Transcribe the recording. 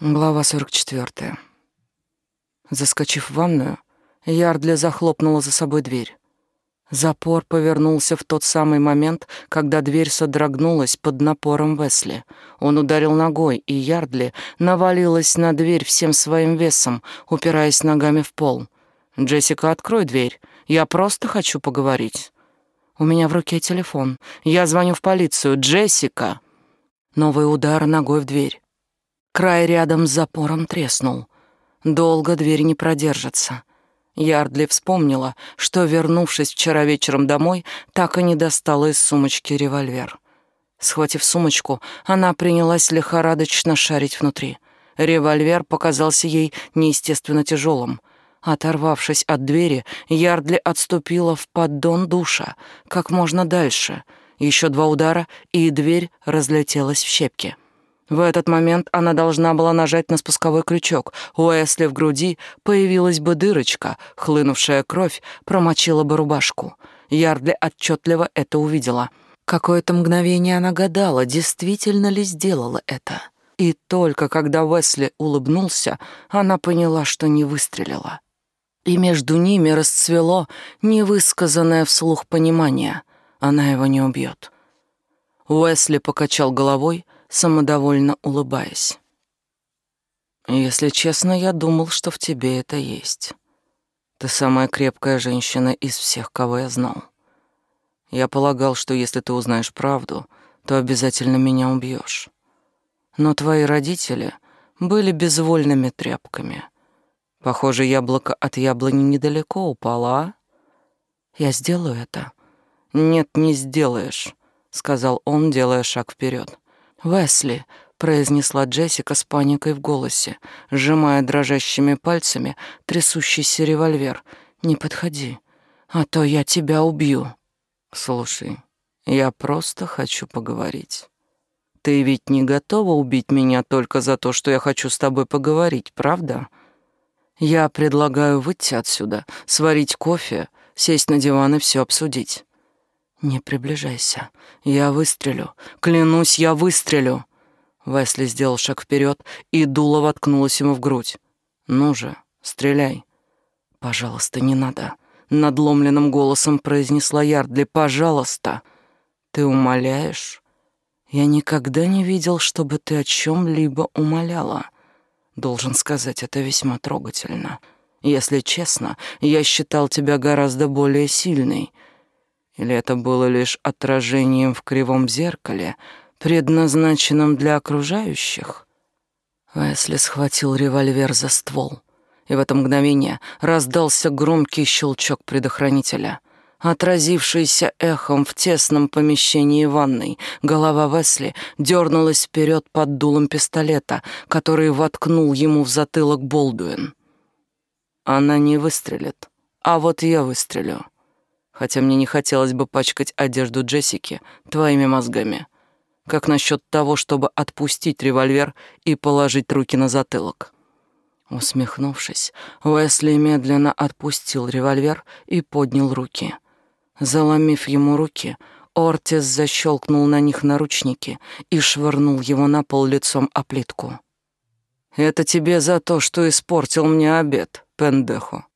Глава 44. Заскочив в ванную, Ярдли захлопнула за собой дверь. Запор повернулся в тот самый момент, когда дверь содрогнулась под напором Весли. Он ударил ногой, и Ярдли навалилась на дверь всем своим весом, упираясь ногами в пол. «Джессика, открой дверь. Я просто хочу поговорить». «У меня в руке телефон. Я звоню в полицию. Джессика!» Новый удар ногой в дверь. Край рядом с запором треснул. Долго дверь не продержится. Ярдли вспомнила, что, вернувшись вчера вечером домой, так и не достала из сумочки револьвер. Схватив сумочку, она принялась лихорадочно шарить внутри. Револьвер показался ей неестественно тяжелым. Оторвавшись от двери, Ярдли отступила в поддон душа, как можно дальше. Еще два удара, и дверь разлетелась в щепки. В этот момент она должна была нажать на спусковой крючок. У Эсли в груди появилась бы дырочка, хлынувшая кровь промочила бы рубашку. Ярдли отчетливо это увидела. Какое-то мгновение она гадала, действительно ли сделала это. И только когда Уэсли улыбнулся, она поняла, что не выстрелила. И между ними расцвело невысказанное вслух понимание. Она его не убьет. Уэсли покачал головой, самодовольно улыбаясь. «Если честно, я думал, что в тебе это есть. Ты самая крепкая женщина из всех, кого я знал. Я полагал, что если ты узнаешь правду, то обязательно меня убьешь. Но твои родители были безвольными тряпками. Похоже, яблоко от яблони недалеко упало, а? Я сделаю это». «Нет, не сделаешь», — сказал он, делая шаг вперед. «Весли», — произнесла Джессика с паникой в голосе, сжимая дрожащими пальцами трясущийся револьвер. «Не подходи, а то я тебя убью». «Слушай, я просто хочу поговорить. Ты ведь не готова убить меня только за то, что я хочу с тобой поговорить, правда? Я предлагаю выйти отсюда, сварить кофе, сесть на диван и все обсудить». «Не приближайся. Я выстрелю. Клянусь, я выстрелю!» Весли сделал шаг вперед, и дуло воткнулось ему в грудь. «Ну же, стреляй!» «Пожалуйста, не надо!» Надломленным голосом произнесла Ярдли. «Пожалуйста!» «Ты умоляешь?» «Я никогда не видел, чтобы ты о чем-либо умоляла. Должен сказать, это весьма трогательно. Если честно, я считал тебя гораздо более сильной». Или это было лишь отражением в кривом зеркале, предназначенном для окружающих? Весли схватил револьвер за ствол, и в это мгновение раздался громкий щелчок предохранителя. Отразившийся эхом в тесном помещении ванной, голова Весли дернулась вперед под дулом пистолета, который воткнул ему в затылок Болдуин. Она не выстрелит, а вот я выстрелю хотя мне не хотелось бы пачкать одежду Джессики твоими мозгами. Как насчет того, чтобы отпустить револьвер и положить руки на затылок?» Усмехнувшись, Уэсли медленно отпустил револьвер и поднял руки. Заломив ему руки, Ортис защелкнул на них наручники и швырнул его на пол лицом о плитку. «Это тебе за то, что испортил мне обед, пендехо.